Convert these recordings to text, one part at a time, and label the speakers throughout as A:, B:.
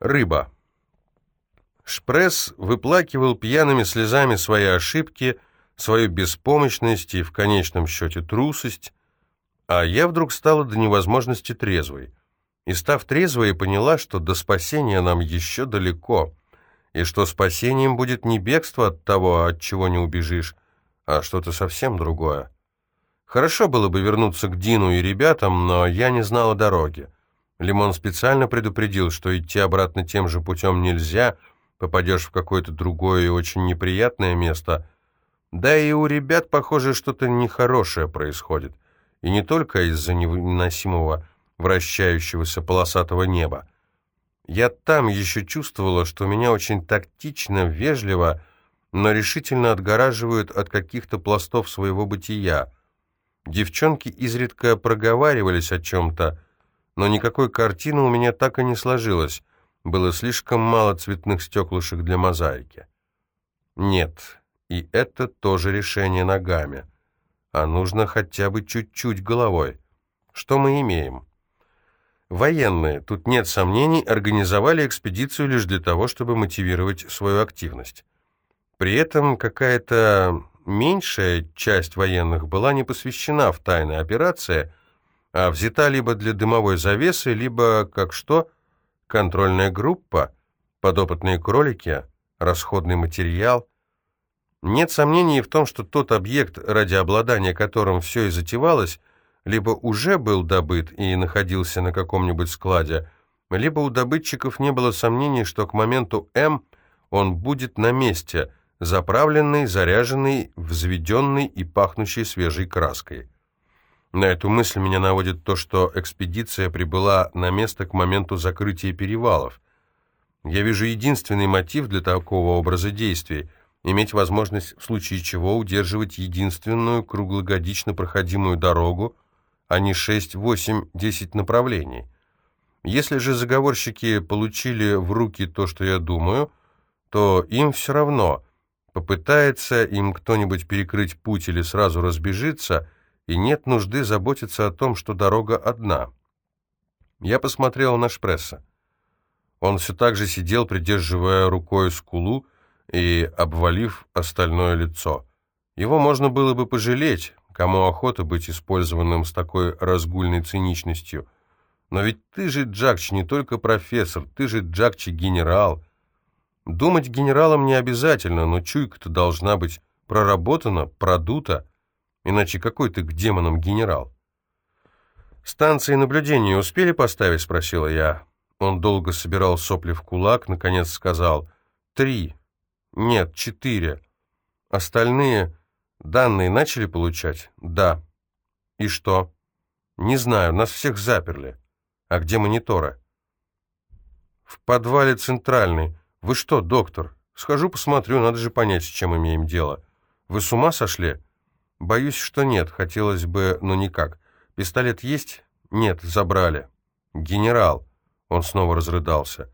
A: Рыба. Шпресс выплакивал пьяными слезами свои ошибки, свою беспомощность и, в конечном счете, трусость, а я вдруг стала до невозможности трезвой. И, став трезвой, поняла, что до спасения нам еще далеко, и что спасением будет не бегство от того, от чего не убежишь, а что-то совсем другое. Хорошо было бы вернуться к Дину и ребятам, но я не знала дороги. Лимон специально предупредил, что идти обратно тем же путем нельзя, попадешь в какое-то другое и очень неприятное место. Да и у ребят, похоже, что-то нехорошее происходит. И не только из-за невыносимого вращающегося полосатого неба. Я там еще чувствовала, что меня очень тактично, вежливо, но решительно отгораживают от каких-то пластов своего бытия. Девчонки изредка проговаривались о чем-то, но никакой картины у меня так и не сложилось. Было слишком мало цветных стеклышек для мозаики. Нет, и это тоже решение ногами. А нужно хотя бы чуть-чуть головой. Что мы имеем? Военные, тут нет сомнений, организовали экспедицию лишь для того, чтобы мотивировать свою активность. При этом какая-то меньшая часть военных была не посвящена в тайные операции, а взята либо для дымовой завесы, либо, как что, контрольная группа, подопытные кролики, расходный материал. Нет сомнений в том, что тот объект, ради обладания которым все и затевалось, либо уже был добыт и находился на каком-нибудь складе, либо у добытчиков не было сомнений, что к моменту М он будет на месте, заправленный, заряженный, взведенный и пахнущий свежей краской. На эту мысль меня наводит то, что экспедиция прибыла на место к моменту закрытия перевалов. Я вижу единственный мотив для такого образа действий – иметь возможность в случае чего удерживать единственную круглогодично проходимую дорогу, а не 6, 8, 10 направлений. Если же заговорщики получили в руки то, что я думаю, то им все равно, попытается им кто-нибудь перекрыть путь или сразу разбежится – и нет нужды заботиться о том, что дорога одна. Я посмотрел на Шпресса. Он все так же сидел, придерживая рукой скулу и обвалив остальное лицо. Его можно было бы пожалеть, кому охота быть использованным с такой разгульной циничностью. Но ведь ты же, Джакч, не только профессор, ты же, Джакчи, генерал. Думать генералом не обязательно, но чуйка-то должна быть проработана, продута. Иначе какой ты к демонам генерал? «Станции наблюдения успели поставить?» — спросила я. Он долго собирал сопли в кулак, наконец сказал. «Три. Нет, четыре. Остальные данные начали получать?» «Да». «И что?» «Не знаю, нас всех заперли. А где мониторы?» «В подвале центральный. Вы что, доктор? Схожу посмотрю, надо же понять, с чем имеем дело. Вы с ума сошли?» «Боюсь, что нет. Хотелось бы, но никак. Пистолет есть?» «Нет, забрали». «Генерал». Он снова разрыдался.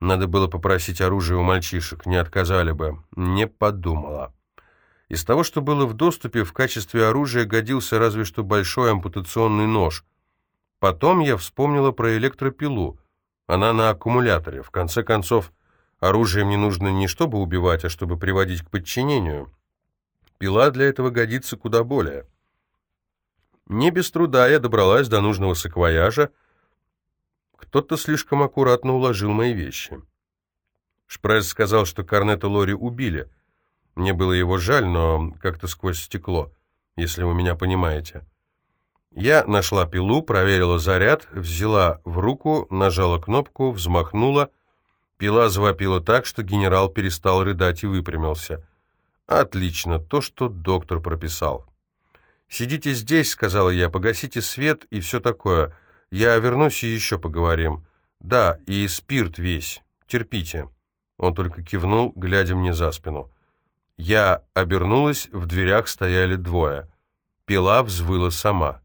A: «Надо было попросить оружие у мальчишек. Не отказали бы». Не подумала. Из того, что было в доступе, в качестве оружия годился разве что большой ампутационный нож. Потом я вспомнила про электропилу. Она на аккумуляторе. В конце концов, оружие мне нужно не чтобы убивать, а чтобы приводить к подчинению. Пила для этого годится куда более. Не без труда я добралась до нужного саквояжа. Кто-то слишком аккуратно уложил мои вещи. Шпресс сказал, что Корнета Лори убили. Мне было его жаль, но как-то сквозь стекло, если вы меня понимаете. Я нашла пилу, проверила заряд, взяла в руку, нажала кнопку, взмахнула. Пила завопила так, что генерал перестал рыдать и выпрямился. «Отлично, то, что доктор прописал». «Сидите здесь», — сказала я, — «погасите свет и все такое. Я вернусь и еще поговорим. Да, и спирт весь. Терпите». Он только кивнул, глядя мне за спину. Я обернулась, в дверях стояли двое. Пила взвыла сама.